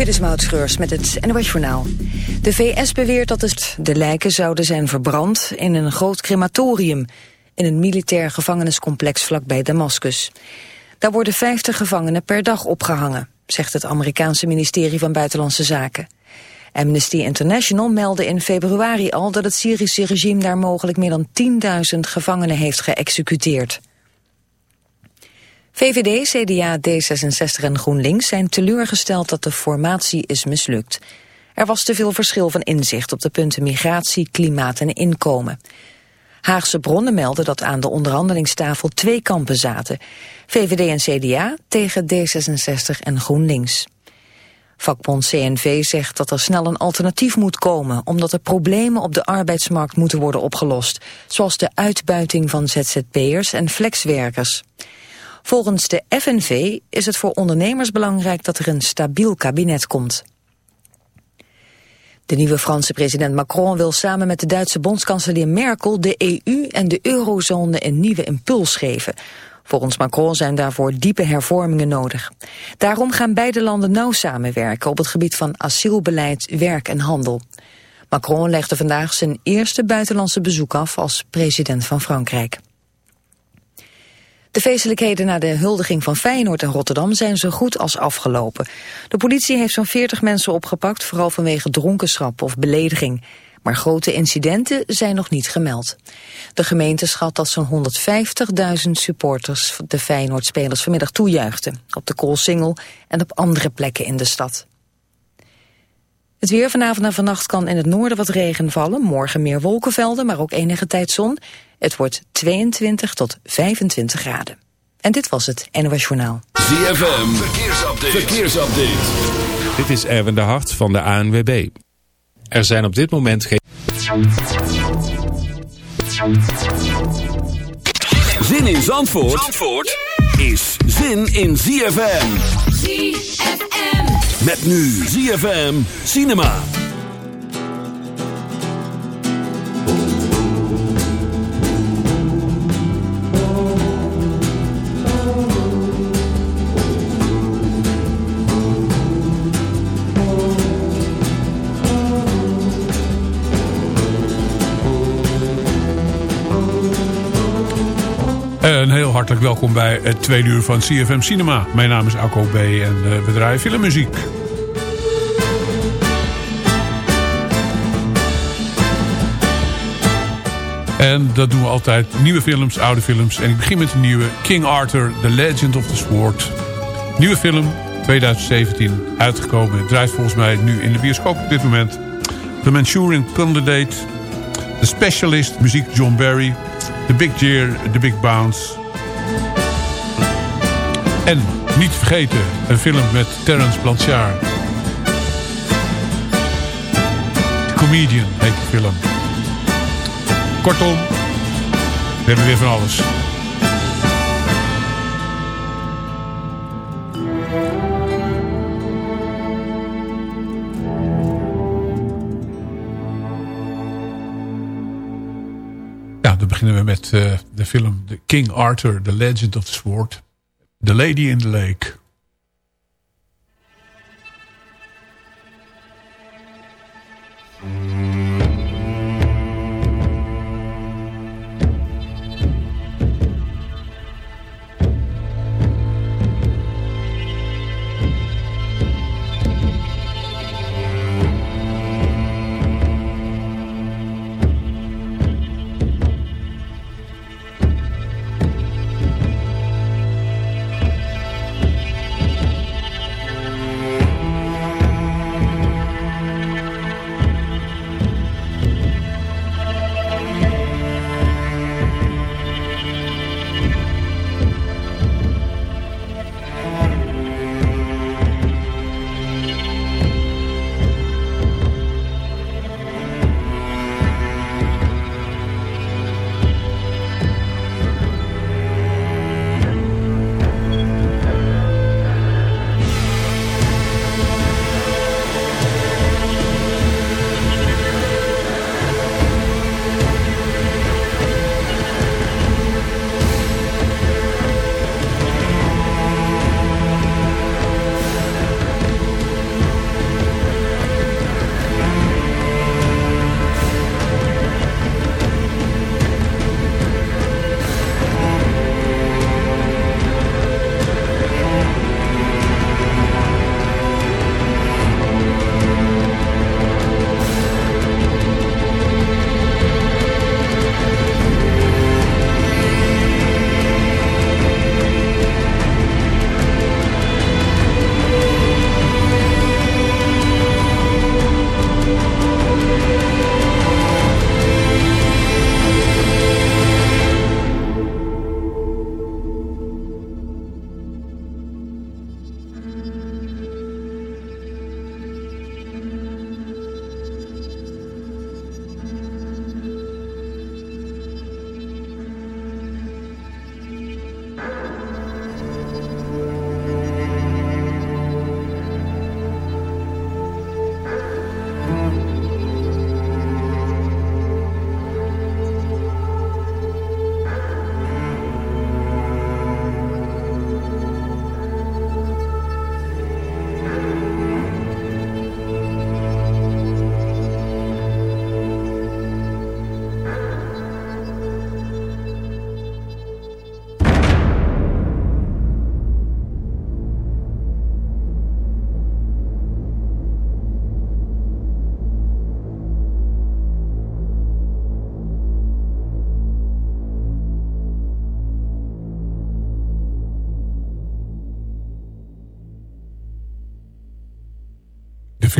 Dit is Maud Schreurs met het NOS Journaal. De VS beweert dat de lijken zouden zijn verbrand in een groot crematorium... in een militair gevangeniscomplex vlakbij Damascus. Daar worden 50 gevangenen per dag opgehangen, zegt het Amerikaanse ministerie van Buitenlandse Zaken. Amnesty International meldde in februari al dat het Syrische regime daar mogelijk meer dan 10.000 gevangenen heeft geëxecuteerd. VVD, CDA, D66 en GroenLinks zijn teleurgesteld dat de formatie is mislukt. Er was te veel verschil van inzicht op de punten migratie, klimaat en inkomen. Haagse bronnen melden dat aan de onderhandelingstafel twee kampen zaten. VVD en CDA tegen D66 en GroenLinks. Vakbond CNV zegt dat er snel een alternatief moet komen... omdat er problemen op de arbeidsmarkt moeten worden opgelost... zoals de uitbuiting van ZZP'ers en flexwerkers. Volgens de FNV is het voor ondernemers belangrijk dat er een stabiel kabinet komt. De nieuwe Franse president Macron wil samen met de Duitse bondskanselier Merkel de EU en de eurozone een nieuwe impuls geven. Volgens Macron zijn daarvoor diepe hervormingen nodig. Daarom gaan beide landen nauw samenwerken op het gebied van asielbeleid, werk en handel. Macron legde vandaag zijn eerste buitenlandse bezoek af als president van Frankrijk. De feestelijkheden na de huldiging van Feyenoord en Rotterdam zijn zo goed als afgelopen. De politie heeft zo'n 40 mensen opgepakt, vooral vanwege dronkenschap of belediging. Maar grote incidenten zijn nog niet gemeld. De gemeente schat dat zo'n 150.000 supporters de Feyenoord-spelers vanmiddag toejuichten. Op de Koolsingel en op andere plekken in de stad. Het weer vanavond en vannacht kan in het noorden wat regen vallen. Morgen meer wolkenvelden, maar ook enige tijd zon. Het wordt 22 tot 25 graden. En dit was het NOS Journaal. ZFM, verkeersupdate. verkeersupdate. Dit is Erwin de Hart van de ANWB. Er zijn op dit moment geen... Zin in Zandvoort, Zandvoort is zin in ZFM. ZFM. Met nu ZFM Cinema. Heel hartelijk welkom bij het tweede uur van CFM Cinema. Mijn naam is Akko B. en uh, we draaien filmmuziek. En dat doen we altijd. Nieuwe films, oude films. En ik begin met een nieuwe. King Arthur, The Legend of the Sword. Nieuwe film, 2017, uitgekomen. Het draait volgens mij nu in de bioscoop op dit moment. The Manchurian Candidate. The Specialist, muziek John Barry. The Big Jeer, The Big Bounce. En niet vergeten, een film met Terence Blanchard. The Comedian heet de film. Kortom, we hebben weer van alles. beginnen we met uh, de film The King Arthur, The Legend of the Sword. The Lady in the Lake.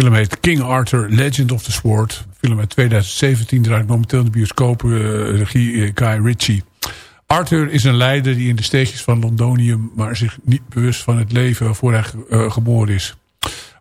Film heet King Arthur, Legend of the Sword. film uit 2017 draait momenteel in de bioscoop. Uh, regie Guy Ritchie. Arthur is een leider die in de steegjes van Londonium... maar zich niet bewust van het leven waarvoor hij geboren is.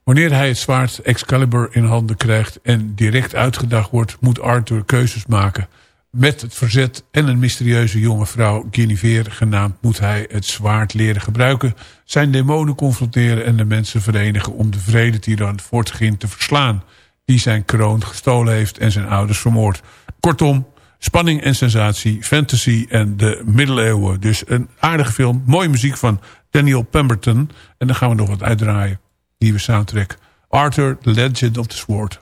Wanneer hij het zwaard Excalibur in handen krijgt... en direct uitgedaagd wordt, moet Arthur keuzes maken... Met het verzet en een mysterieuze jonge vrouw, Guinevere genaamd, moet hij het zwaard leren gebruiken, zijn demonen confronteren en de mensen verenigen om de vrede tiran Fortgin te verslaan, die zijn kroon gestolen heeft en zijn ouders vermoord. Kortom, spanning en sensatie, fantasy en de middeleeuwen. Dus een aardige film, mooie muziek van Daniel Pemberton. En dan gaan we nog wat uitdraaien. Nieuwe soundtrack. Arthur, The Legend of the Sword.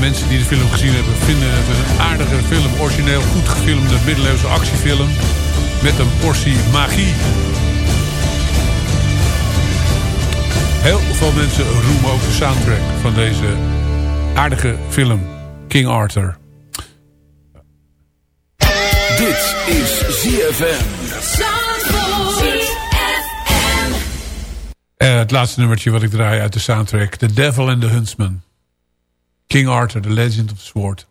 Mensen die de film gezien hebben... vinden het een aardige film. Origineel goed gefilmde middeleeuwse actiefilm. Met een portie magie. Heel veel mensen roemen ook de soundtrack van deze aardige film. King Arthur. Dit is ZFM. Uh, het laatste nummertje wat ik draai uit de soundtrack. The Devil and the Huntsman. King Arthur, The Legend of Sword.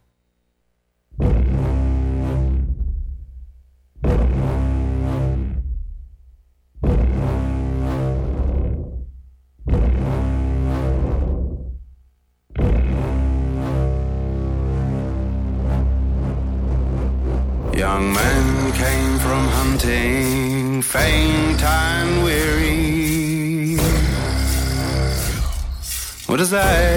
Young men came from hunting, faint and weary. What is that?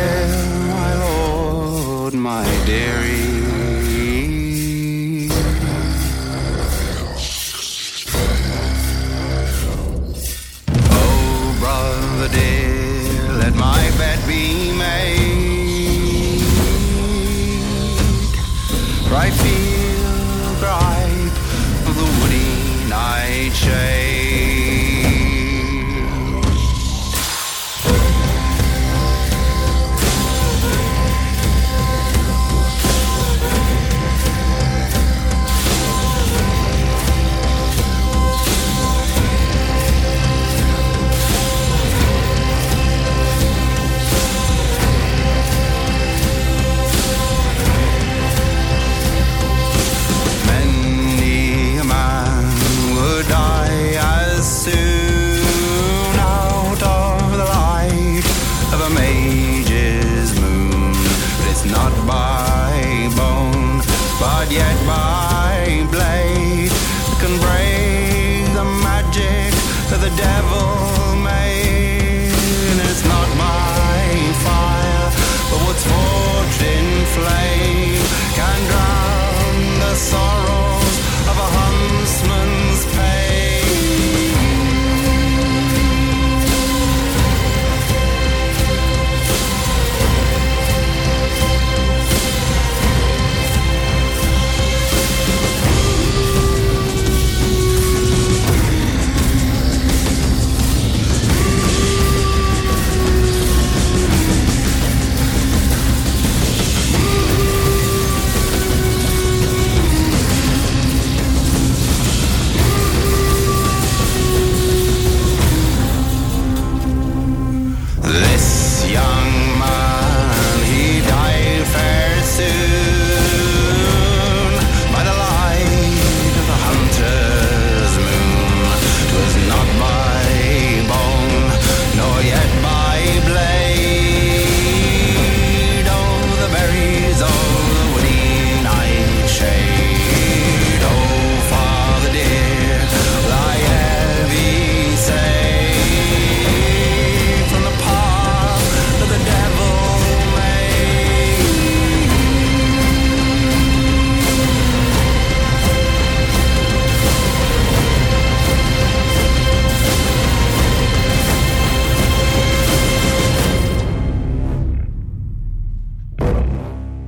Be made. Right feel gripe of the woody nightshade.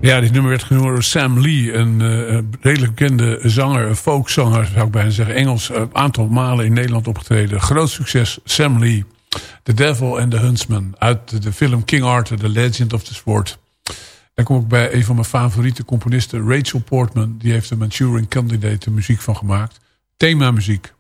Ja, dit nummer werd genoemd door Sam Lee. Een uh, redelijk bekende zanger, folkzanger zou ik bijna zeggen. Engels, een aantal malen in Nederland opgetreden. Groot succes, Sam Lee. The Devil and the Huntsman. Uit de film King Arthur, The Legend of the Sword. Dan kom ik bij een van mijn favoriete componisten, Rachel Portman. Die heeft de Manchurian Candidate de muziek van gemaakt. Thema muziek.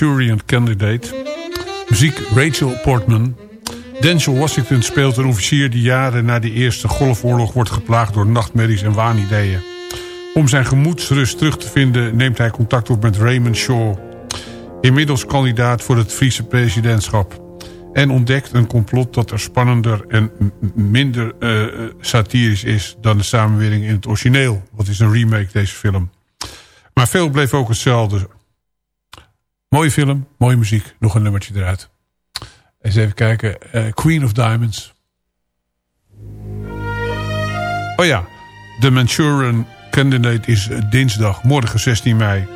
Manchurian Candidate. Muziek Rachel Portman. Denzel Washington speelt een officier die jaren na de Eerste Golfoorlog wordt geplaagd door nachtmerries en waanideeën. Om zijn gemoedsrust terug te vinden neemt hij contact op met Raymond Shaw. Inmiddels kandidaat voor het Friese presidentschap. En ontdekt een complot dat er spannender en minder uh, satirisch is dan de samenwerking in het origineel. Wat is een remake deze film. Maar veel bleef ook hetzelfde. Mooie film, mooie muziek. Nog een nummertje eruit. Eens even kijken. Uh, Queen of Diamonds. Oh ja. De Manchurian Candidate is eh, dinsdag, morgen 16 mei.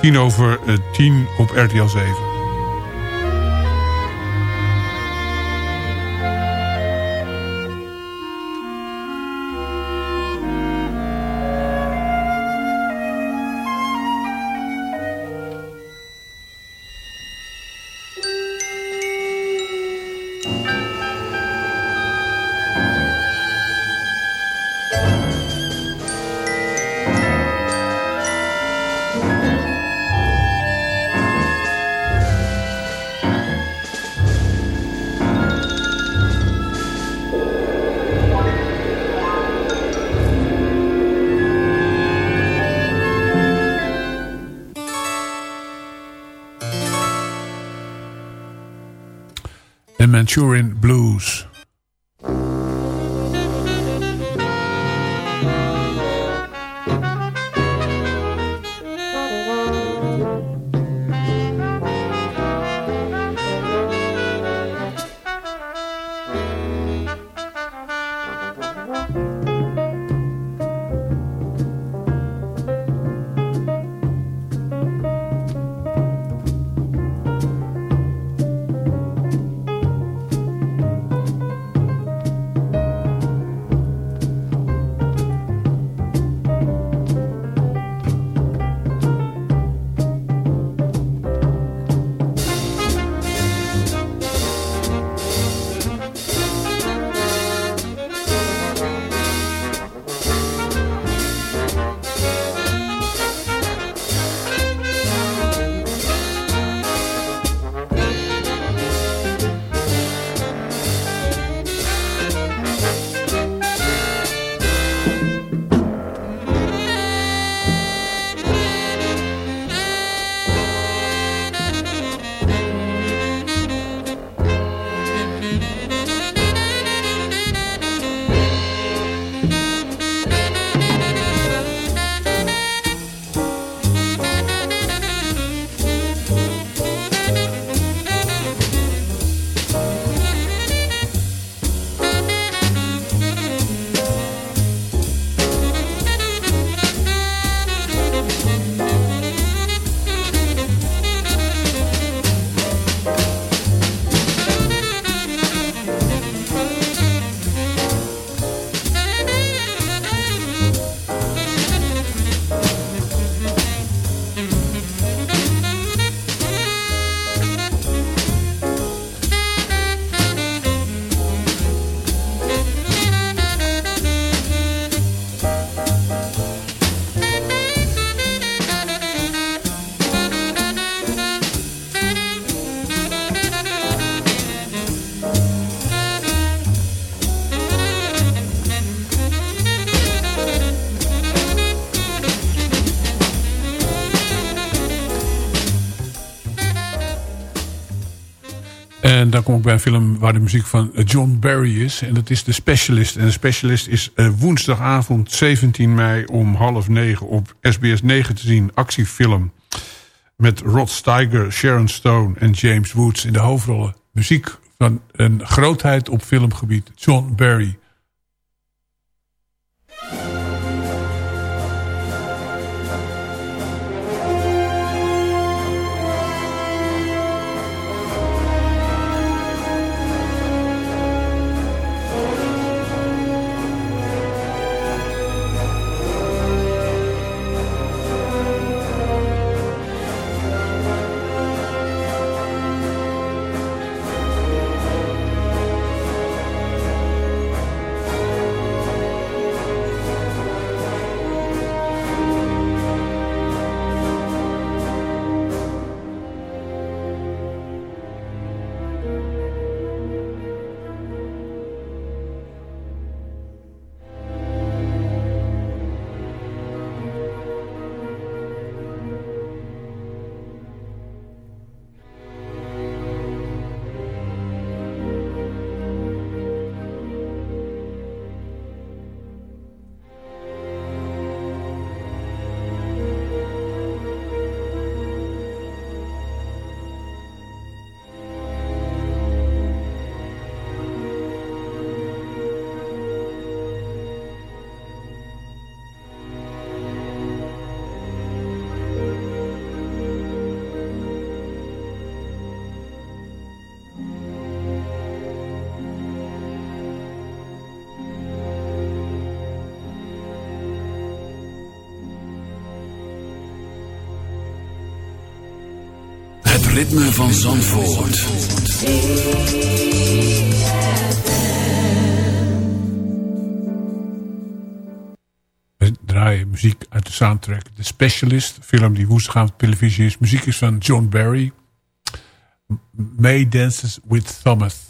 10 over 10 eh, op RTL 7. Manchurian Blues. Kom ik bij een film waar de muziek van John Barry is. En dat is The Specialist. En The Specialist is uh, woensdagavond 17 mei om half negen op SBS 9 te zien. Actiefilm. Met Rod Steiger, Sharon Stone en James Woods in de hoofdrollen. Muziek van een grootheid op filmgebied. John Barry. Ritme van Zandvoort. We draaien muziek uit de soundtrack The Specialist. Film die woensdagavond op televisie is. Muziek is van John Barry. May Dances with Thomas.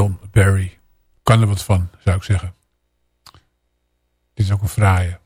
John Barry. Kan er wat van, zou ik zeggen. Dit is ook een fraaie.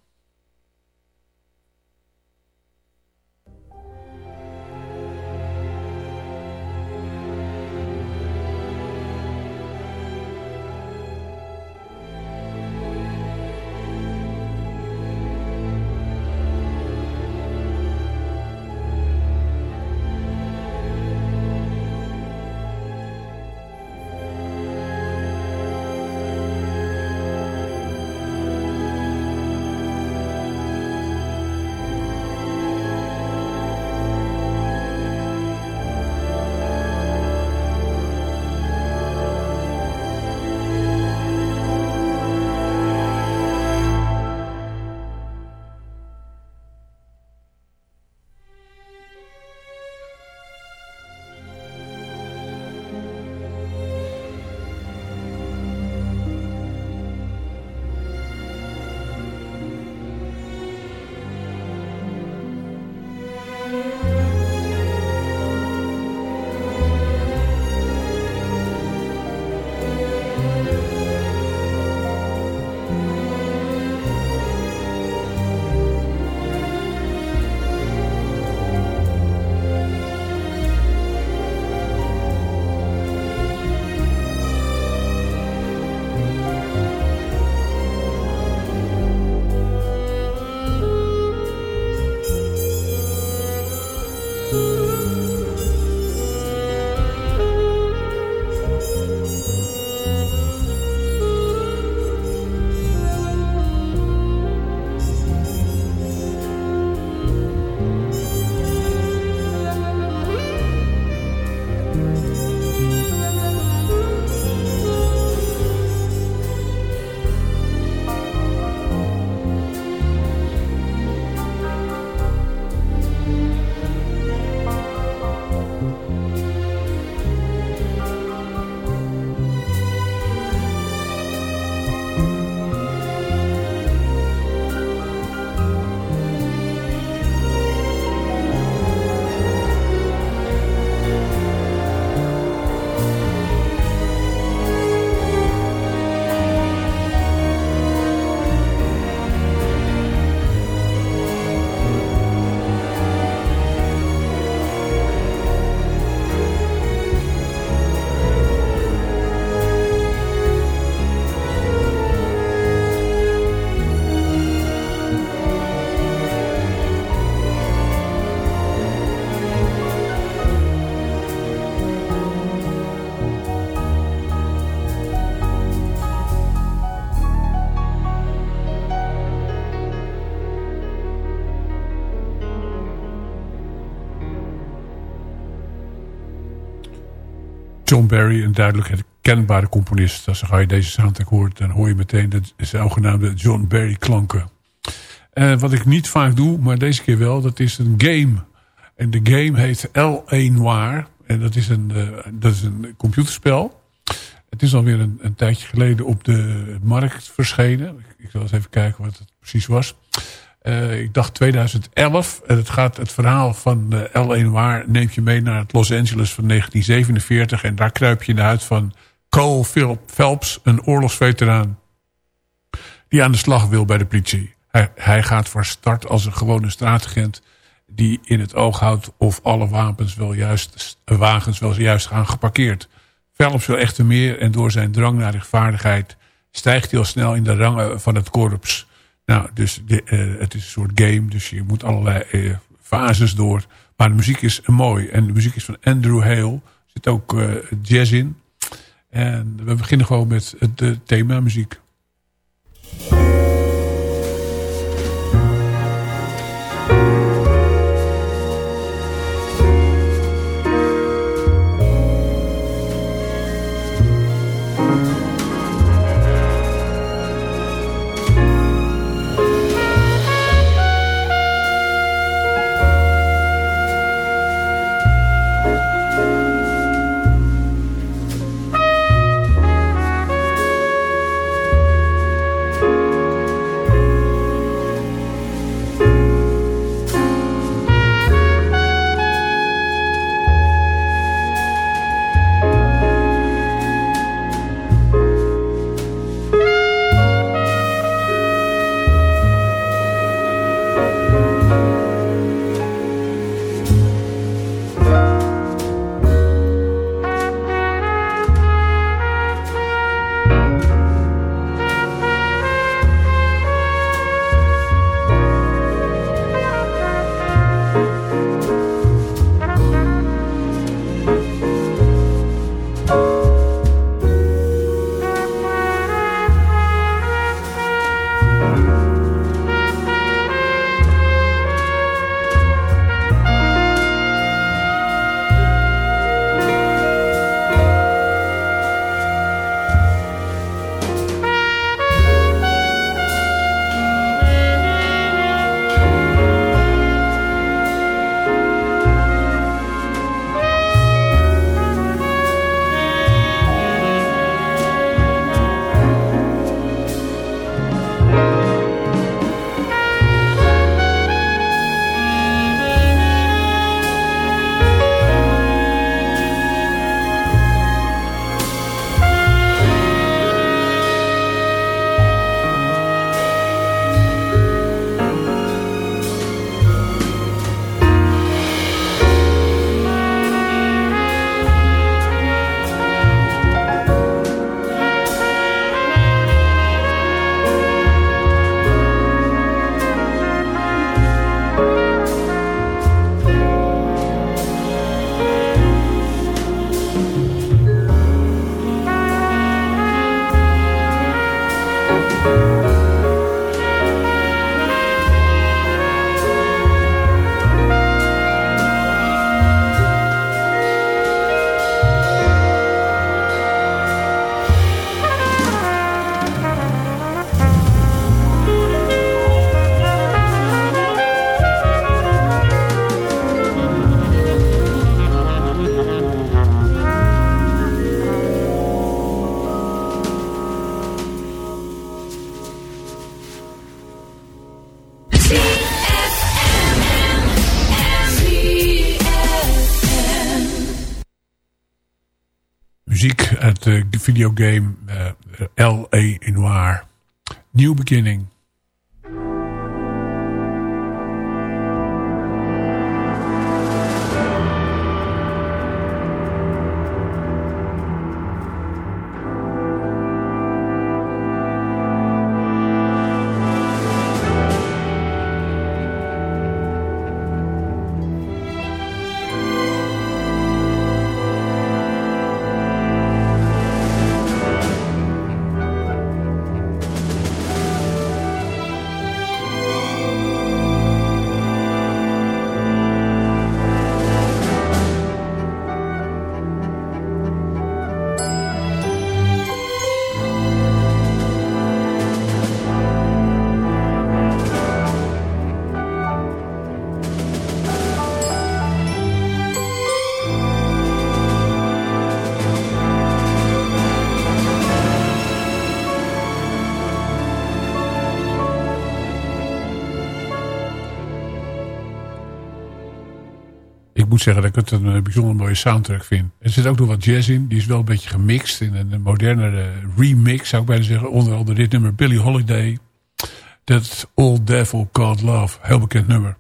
John Barry, een duidelijk herkenbare componist. Als je deze soundtrack hoort, dan hoor je meteen de zogenaamde John Barry klanken. Uh, wat ik niet vaak doe, maar deze keer wel, dat is een game. En de game heet L1 Noir. En dat is een, uh, dat is een computerspel. Het is alweer een, een tijdje geleden op de markt verschenen. Ik zal eens even kijken wat het precies was. Uh, ik dacht 2011. En het gaat het verhaal van uh, L1 Noir neemt je mee naar het Los Angeles van 1947. En daar kruip je in de huid van Cole Phelps, een oorlogsveteraan. Die aan de slag wil bij de politie. Hij, hij gaat van start als een gewone straatagent die in het oog houdt of alle wapens wel juist, wagens wel juist gaan geparkeerd. Phelps wil echter meer en door zijn drang naar rechtvaardigheid stijgt hij al snel in de rangen van het korps. Nou, dus de, uh, het is een soort game, dus je moet allerlei uh, fases door. Maar de muziek is mooi en de muziek is van Andrew Hale. Er zit ook jazz in. En we beginnen gewoon met het thema muziek. De videogame uh, L.A. Noir. New Beginning. Zeggen dat ik het een bijzonder mooie soundtrack vind. Er zit ook nog wat jazz in. Die is wel een beetje gemixt in een modernere remix, zou ik bijna zeggen. Onder andere dit nummer Billie Holiday. That Old Devil Called Love. Heel bekend nummer.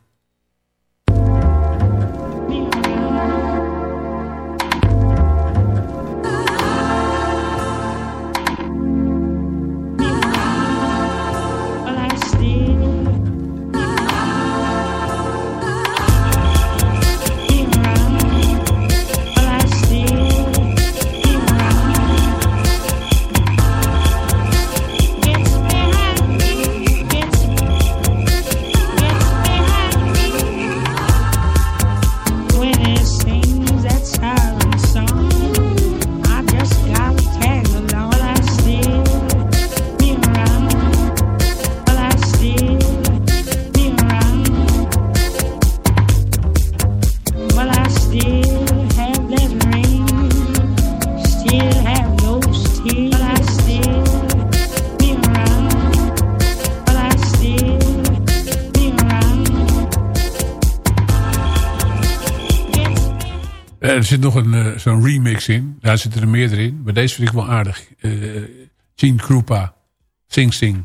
Nog een uh, zo'n remix in. Daar zitten er meerdere in. Maar deze vind ik wel aardig. Uh, Gene Krupa. Sing Sing.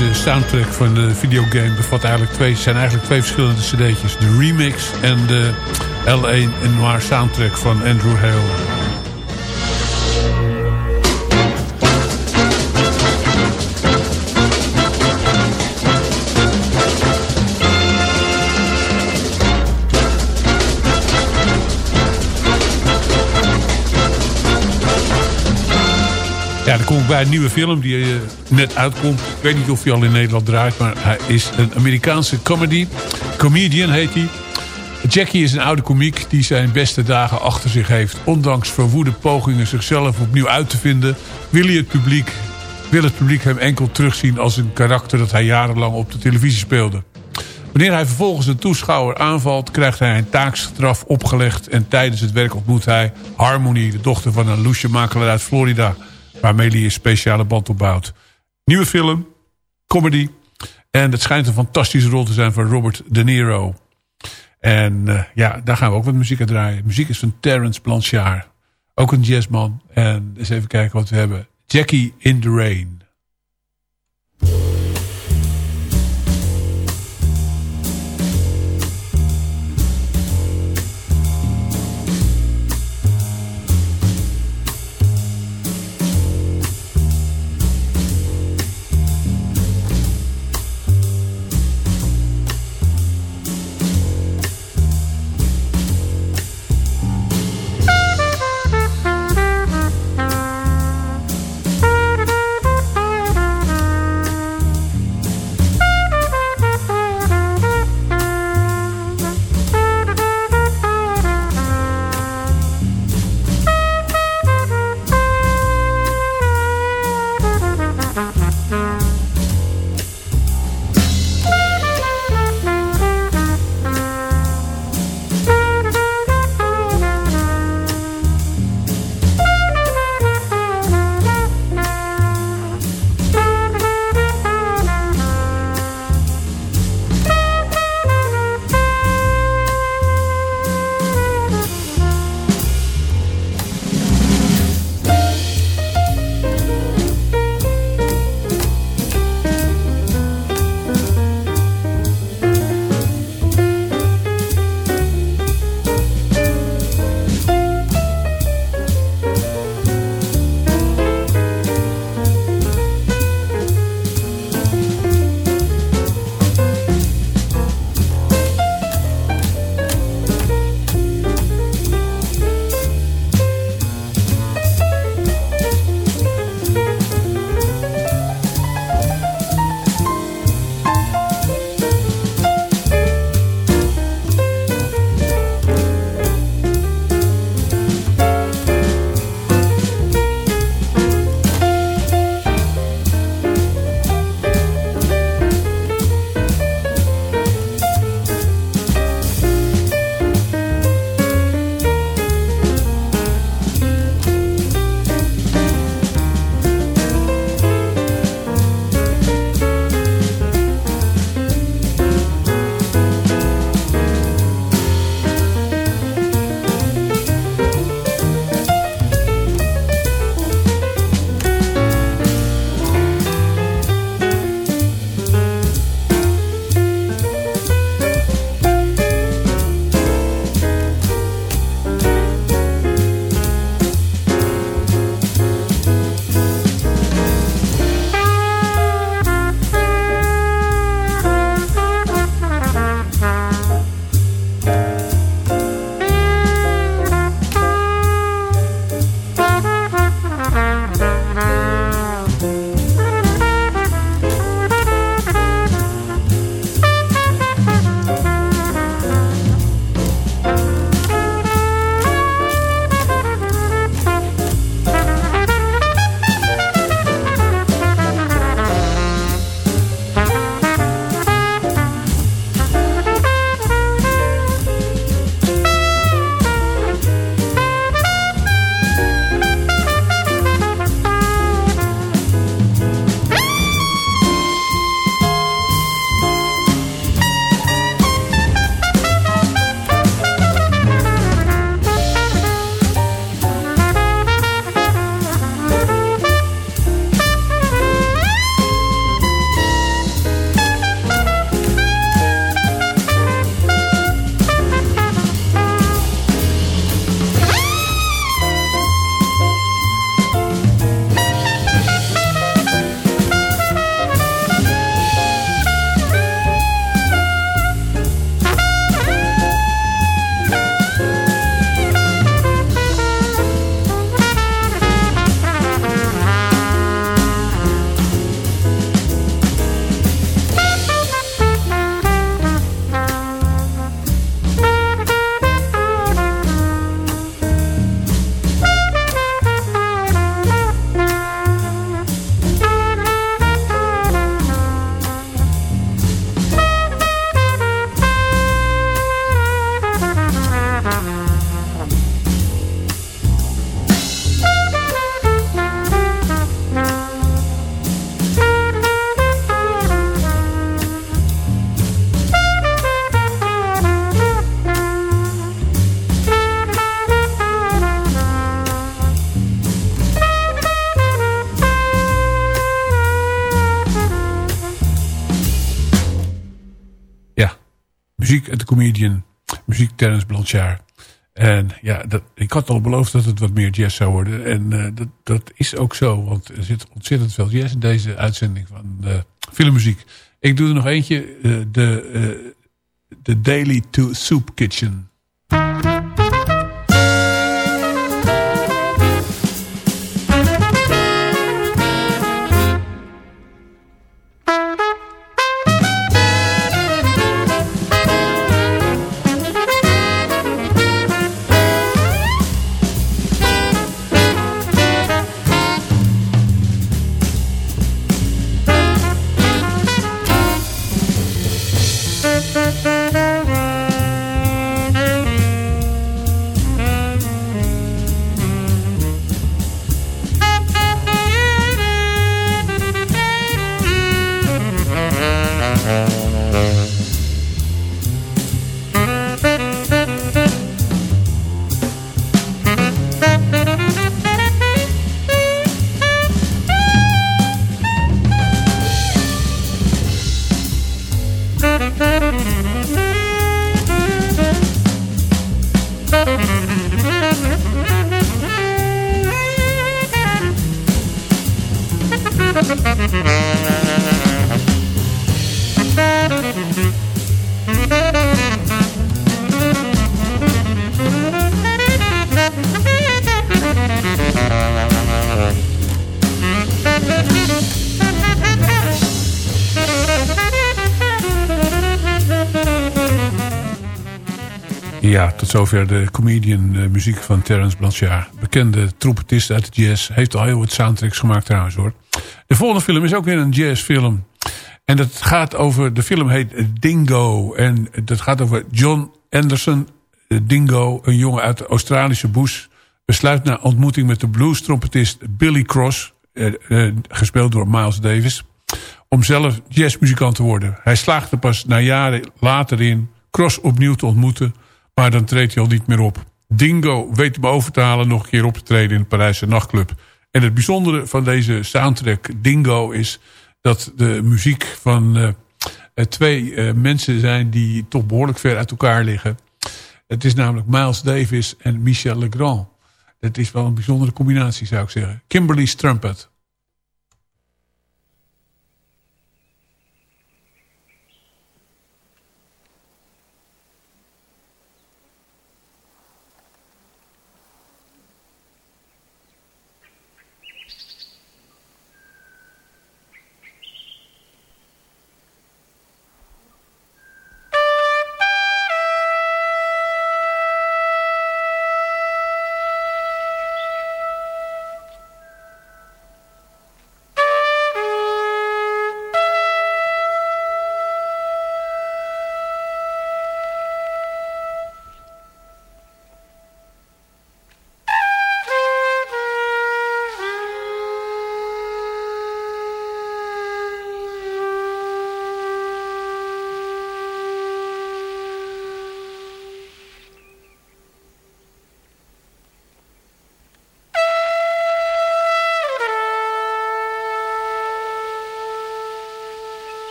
Deze soundtrack van de videogame bevat eigenlijk twee, zijn eigenlijk twee verschillende cd'tjes. De remix en de L1 Noir soundtrack van Andrew Hale. Ik bij een nieuwe film die uh, net uitkomt. Ik weet niet of hij al in Nederland draait, maar hij is een Amerikaanse comedy. Comedian heet hij. Jackie is een oude komiek die zijn beste dagen achter zich heeft. Ondanks verwoede pogingen zichzelf opnieuw uit te vinden... wil, hij het publiek, wil het publiek hem enkel terugzien als een karakter... dat hij jarenlang op de televisie speelde. Wanneer hij vervolgens een toeschouwer aanvalt... krijgt hij een taakstraf opgelegd... en tijdens het werk ontmoet hij Harmony... de dochter van een loesjemakelaar uit Florida waarmee hij een speciale band opbouwt. Nieuwe film, comedy. En het schijnt een fantastische rol te zijn van Robert De Niro. En uh, ja, daar gaan we ook wat muziek aan draaien. Muziek is van Terence Blanchard. Ook een jazzman. En eens even kijken wat we hebben. Jackie in the Rain. Muziek Terence Blanchard. En ja, dat, ik had al beloofd dat het wat meer jazz zou worden. En uh, dat, dat is ook zo. Want er zit ontzettend veel jazz in deze uitzending van uh, filmmuziek. Ik doe er nog eentje. Uh, de, de Daily to Soup Kitchen. Zover de comedian muziek van Terence Blanchard. Bekende trompetist uit de jazz. Heeft al heel wat soundtracks gemaakt trouwens hoor. De volgende film is ook weer een jazzfilm. En dat gaat over, de film heet Dingo. En dat gaat over John Anderson Dingo. Een jongen uit de Australische bush. Besluit na ontmoeting met de blues trompetist Billy Cross. Uh, gespeeld door Miles Davis. Om zelf jazzmuzikant te worden. Hij slaagde pas na jaren later in Cross opnieuw te ontmoeten maar dan treedt hij al niet meer op. Dingo weet hem over te halen nog een keer op te treden in de Parijse nachtclub. En het bijzondere van deze soundtrack Dingo is dat de muziek van uh, twee uh, mensen zijn die toch behoorlijk ver uit elkaar liggen. Het is namelijk Miles Davis en Michel Legrand. Dat is wel een bijzondere combinatie zou ik zeggen. Kimberly's Trumpet.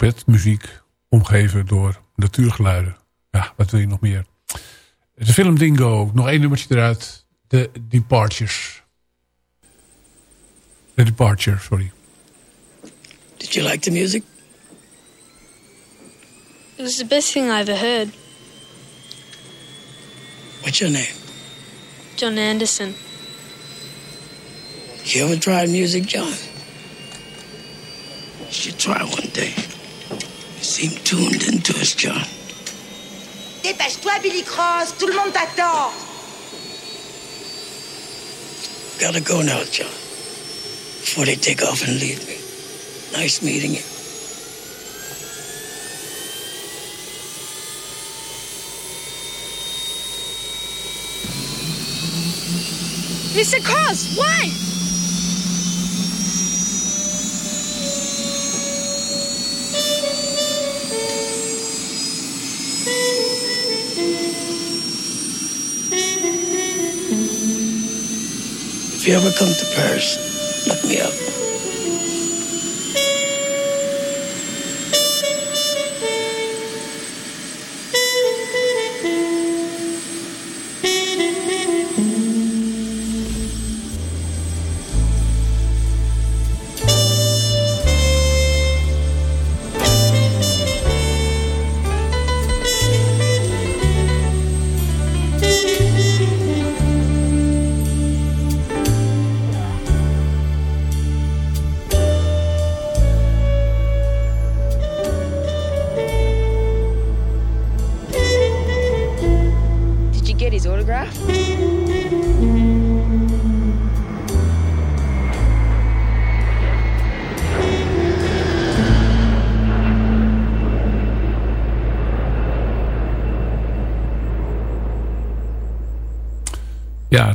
Trompetmuziek omgeven door natuurgeluiden. Ja, wat wil je nog meer? De film Dingo, nog één nummertje eruit. The Departures. The Departure, sorry. Did you like the music? It was the best thing I ever heard. What's your name? John Anderson. You ever tried music, John? You should try one day. You seem tuned into us, John. Dépêche-toi, Billy Cross. Tout le monde t'attend. Gotta go now, John. Before they take off and leave me. Nice meeting you. Mr. Cross, why? You ever come to Paris, look me up.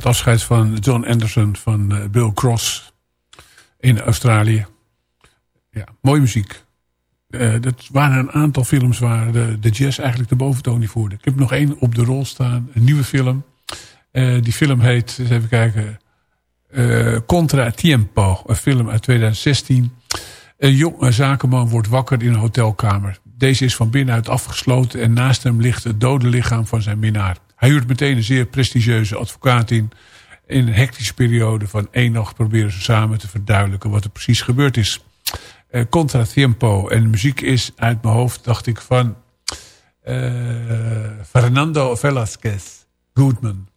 Afscheid van John Anderson van eh, Bill Cross in Australië. Ja, mooie muziek. Eh, dat waren een aantal films waar de, de jazz eigenlijk de boventoon niet voerde. Ik heb nog één op de rol staan, een nieuwe film. Eh, die film heet, eens even kijken, Contra Tiempo. Een film uit 2016. Een jonge zakenman wordt wakker in een hotelkamer. Deze is van binnenuit afgesloten en naast hem ligt het dode lichaam van zijn minnaar. Hij huurt meteen een zeer prestigieuze advocaat in. In een hectische periode van één nacht proberen ze samen te verduidelijken wat er precies gebeurd is. Eh, Contra Tiempo. En muziek is uit mijn hoofd, dacht ik, van eh, Fernando Velasquez Goodman.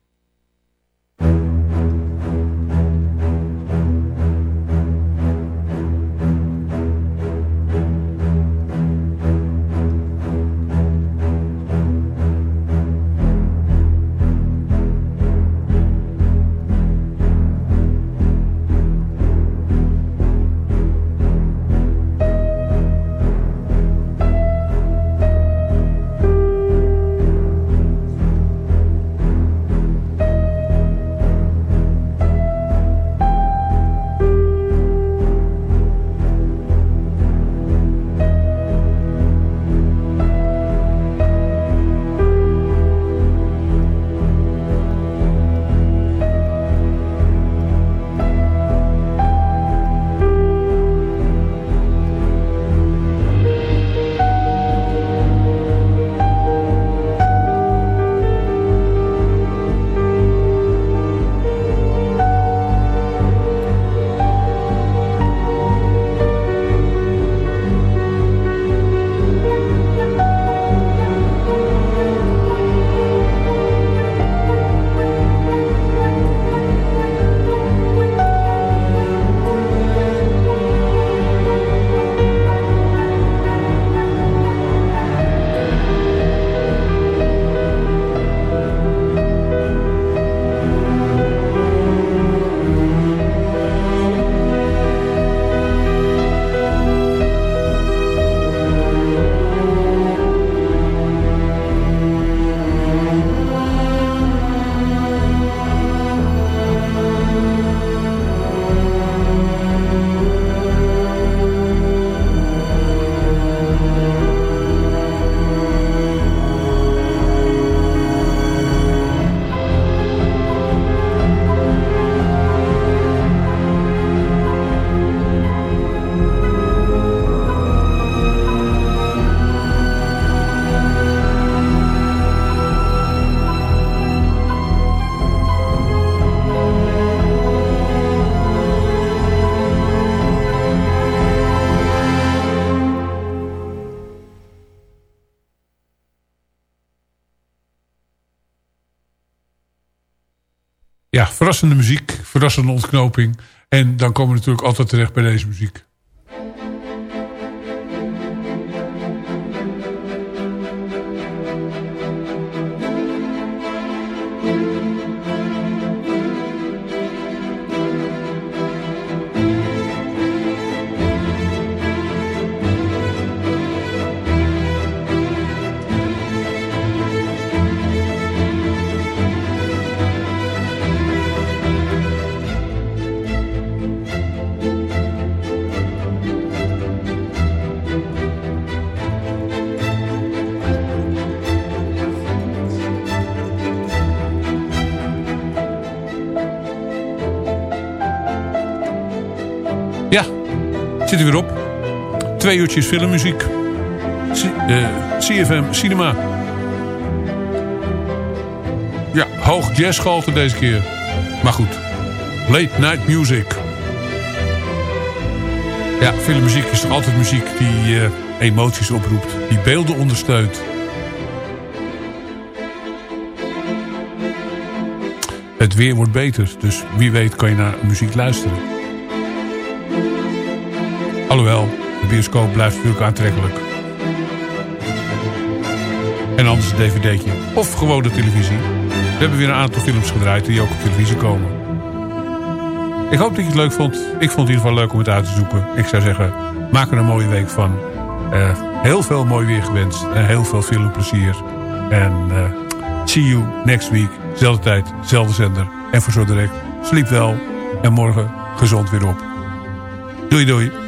Verrassende muziek, verrassende ontknoping. En dan komen we natuurlijk altijd terecht bij deze muziek. Zit er weer op. Twee uurtjes filmmuziek. CFM Cinema. Ja, hoog jazzgehalte deze keer. Maar goed, late night music. Ja, filmmuziek is toch altijd muziek die uh, emoties oproept. Die beelden ondersteunt. Het weer wordt beter, dus wie weet kan je naar muziek luisteren. Alhoewel, de bioscoop blijft natuurlijk aantrekkelijk. En anders een dvd'tje. Of gewoon de televisie. We hebben weer een aantal films gedraaid die ook op televisie komen. Ik hoop dat je het leuk vond. Ik vond het in ieder geval leuk om het uit te zoeken. Ik zou zeggen, maak er een mooie week van. Uh, heel veel mooi weer gewenst. En heel veel filmplezier. En uh, see you next week. Zelfde tijd, zelfde zender. En voor zo direct, sliep wel. En morgen gezond weer op. Doei doei.